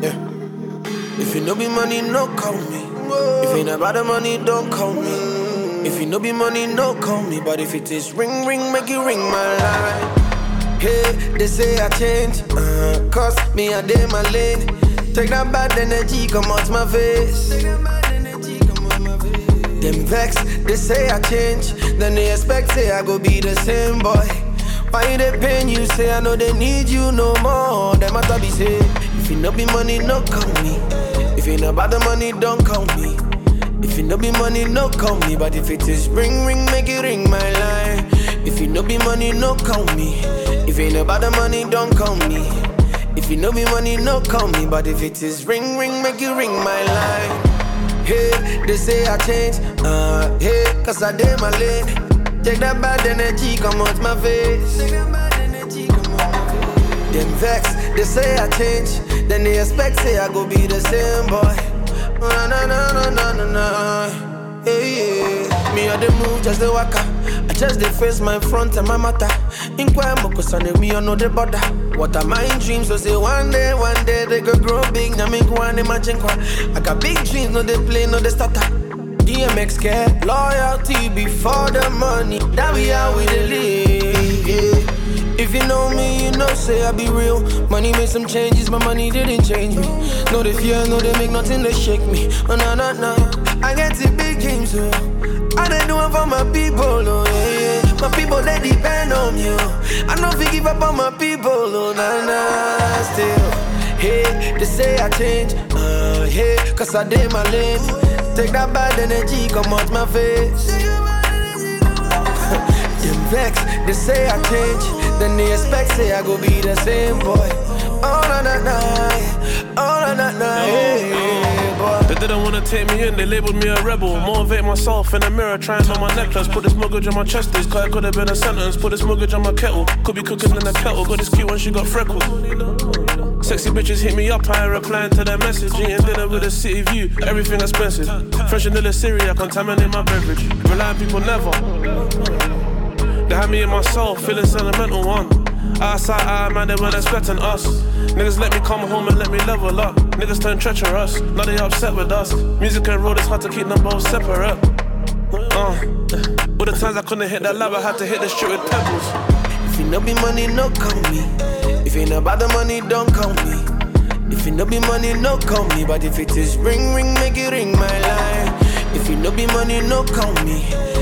Yeah. If you know be money, no call me. If ain't about the money, don't call me. If you know be money, no call me. But if it is ring, ring, make it ring my line. Hey, they say I change. Uh, cause me, I did my lane. Take that bad energy, come out my face. Them vex, they say I change. Then they expect, say I go be the same boy. Why they pain you? Say I know they need you no more. Them matter be say, if it no be money, no call me. If it not about the money, don't call me. If it no be money, no call me. But if it is ring, ring, make it ring my line. If it no be money, no call me. If it ain't about the money, don't call me. If it no be money, no call me. But if it is ring, ring, make it ring my line. Hey, they say I change, uh, hey, cause I did my lane. Take that bad energy, come out my face. Them vex, they say I change, then they expect say I go be the same boy. Oh, na na na na na na na. Hey, yeah. Me on the move, just the waka. I just the face my front and my matter. Inquire cause I me on no the border. What are my dreams? So say one day, one day they go grow big. Now make one imagine kwa. I got big dreams, no they play, no they starter. DMX care, loyalty before the money. That we how we live. Yeah. If you know me, you know say I be real. Money made some changes, but money didn't change me. No they fear, no they make nothing to shake me. Oh no no no, I get to big games so. I they do it for my people, oh yeah, yeah. My people they depend on you. I know if you give up on my people, oh nah nah still. Hey, they say I change, uh hey, cause I did my lane. Take that bad energy, come out my face. Them vex, they say I change, then they expect say I go be the same boy. Na na, oh na na na, hey, boy. They didn't wanna take me in, they labeled me a rebel. Motivate myself in the mirror, trying on my necklace. Put this mortgage on my chest, this guy could have been a sentence. Put this mortgage on my kettle, could be cooking in the kettle. Got this cute when she got freckles. Sexy bitches hit me up, I replying to their message. Eating dinner with a city view, everything expensive. Fresh vanilla Syria, contaminate my beverage. Rely on people never. They had me in my soul, feeling sentimental one. Outside, I man, they weren't expecting us. Niggas let me come home and let me level up. Niggas turn treacherous, now they upset with us. Music and road, it's hard to keep them both separate. Uh, all the times I couldn't hit that lab, I had to hit the street with pebbles. If you know be money, no call me. If it ain't about the money, don't call me. If it no be money, no call me. But if it is ring, ring, make it ring my line. If it no be money, no call me.